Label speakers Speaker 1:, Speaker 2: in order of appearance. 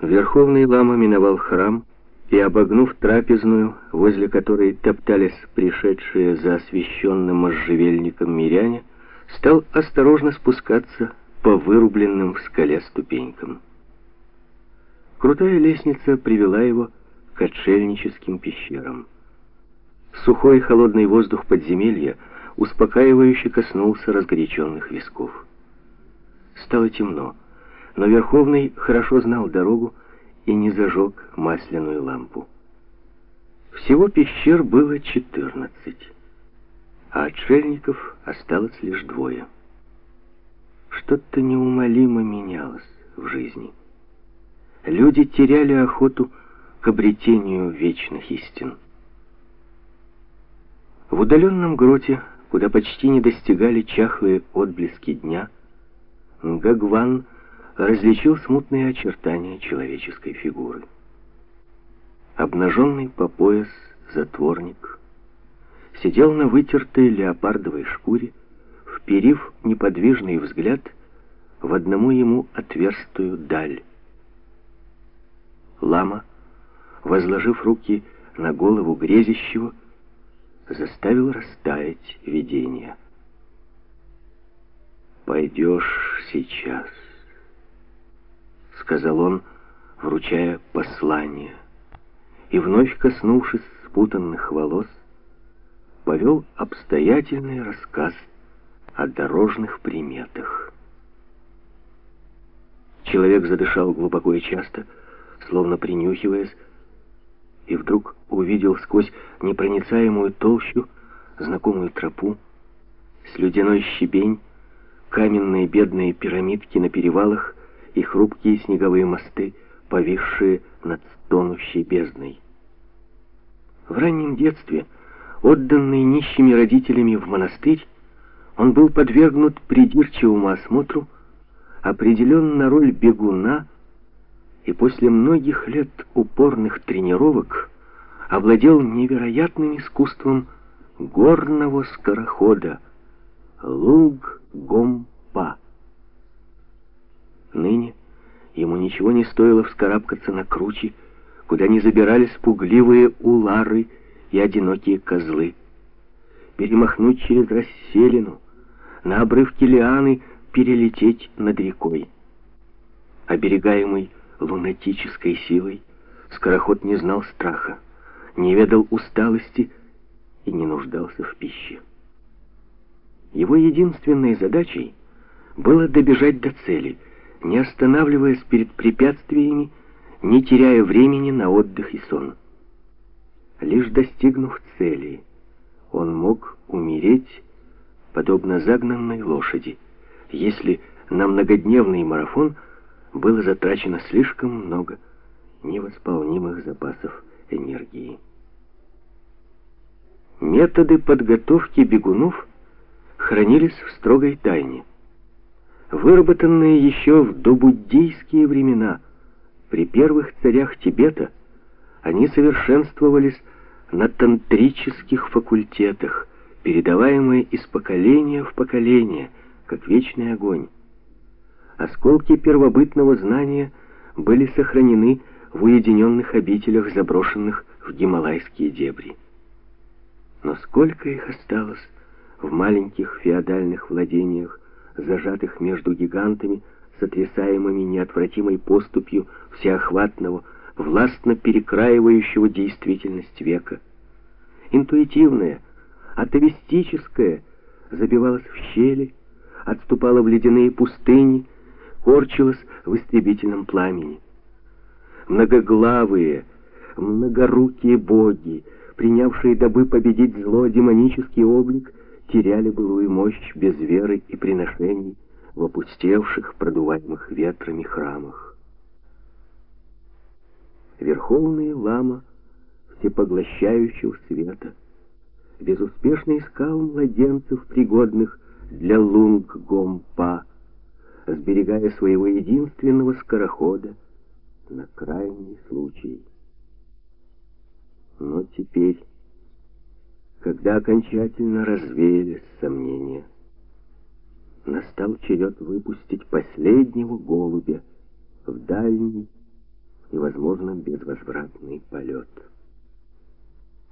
Speaker 1: Верховный лама миновал храм и, обогнув трапезную, возле которой топтались пришедшие за освященным можжевельником миряне, стал осторожно спускаться по вырубленным в скале ступенькам. Крутая лестница привела его к отшельническим пещерам. Сухой холодный воздух подземелья успокаивающе коснулся разгоряченных висков. Стало темно, но Верховный хорошо знал дорогу и не зажег масляную лампу. Всего пещер было четырнадцать, а отшельников осталось лишь двое. Что-то неумолимо менялось в жизни. Люди теряли охоту к обретению вечных истин. В удаленном гроте, куда почти не достигали чахлые отблески дня, Гагван различил смутные очертания человеческой фигуры. Обнаженный по пояс затворник сидел на вытертой леопардовой шкуре, вперив неподвижный взгляд в одному ему отверстую даль. Лама, возложив руки на голову грезящего, заставил растаять видение. «Пойдешь сейчас», — сказал он, вручая послание, и, вновь коснувшись спутанных волос, повел обстоятельный рассказ о дорожных приметах. Человек задышал глубоко и часто, словно принюхиваясь, и вдруг увидел сквозь непроницаемую толщу знакомую тропу, слюдяной щебень, каменные бедные пирамидки на перевалах и хрупкие снеговые мосты, повисшие над стонущей бездной. В раннем детстве, отданный нищими родителями в монастырь, он был подвергнут придирчивому осмотру, определен на роль бегуна и после многих лет упорных тренировок овладел невероятным искусством горного скорохода Луг-Гомпа. Ныне ему ничего не стоило вскарабкаться на кручи, куда не забирались пугливые улары и одинокие козлы, перемахнуть через расселину, на обрывке лианы перелететь над рекой. Оберегаемый лунатической силой, скороход не знал страха, не ведал усталости и не нуждался в пище. Его единственной задачей было добежать до цели, не останавливаясь перед препятствиями, не теряя времени на отдых и сон. Лишь достигнув цели, он мог умереть, подобно загнанной лошади, если на многодневный марафон было затрачено слишком много невосполнимых запасов энергии. Методы подготовки бегунов хранились в строгой тайне. Выработанные еще в добуддийские времена при первых царях Тибета, они совершенствовались на тантрических факультетах, передаваемые из поколения в поколение, как вечный огонь. Осколки первобытного знания были сохранены в уединенных обителях, заброшенных в гималайские дебри. Но сколько их осталось в маленьких феодальных владениях, зажатых между гигантами, сотрясаемыми неотвратимой поступью всеохватного, властно перекраивающего действительность века. Интуитивное, атовистическое забивалось в щели, отступало в ледяные пустыни, корчилось в истребительном пламени. Многоглавые, многорукие боги, принявшие дабы победить зло демонический облик, теряли былую мощь без веры и приношений в опустевших, продуваемых ветрами храмах. Верховный лама всепоглощающего света безуспешно искал младенцев, пригодных для лунг-гомпа, сберегая своего единственного скорохода на крайний случай. Но теперь, когда окончательно развеялись сомнения, настал черед выпустить последнего голубя в дальний, возможно безвозвратный полет.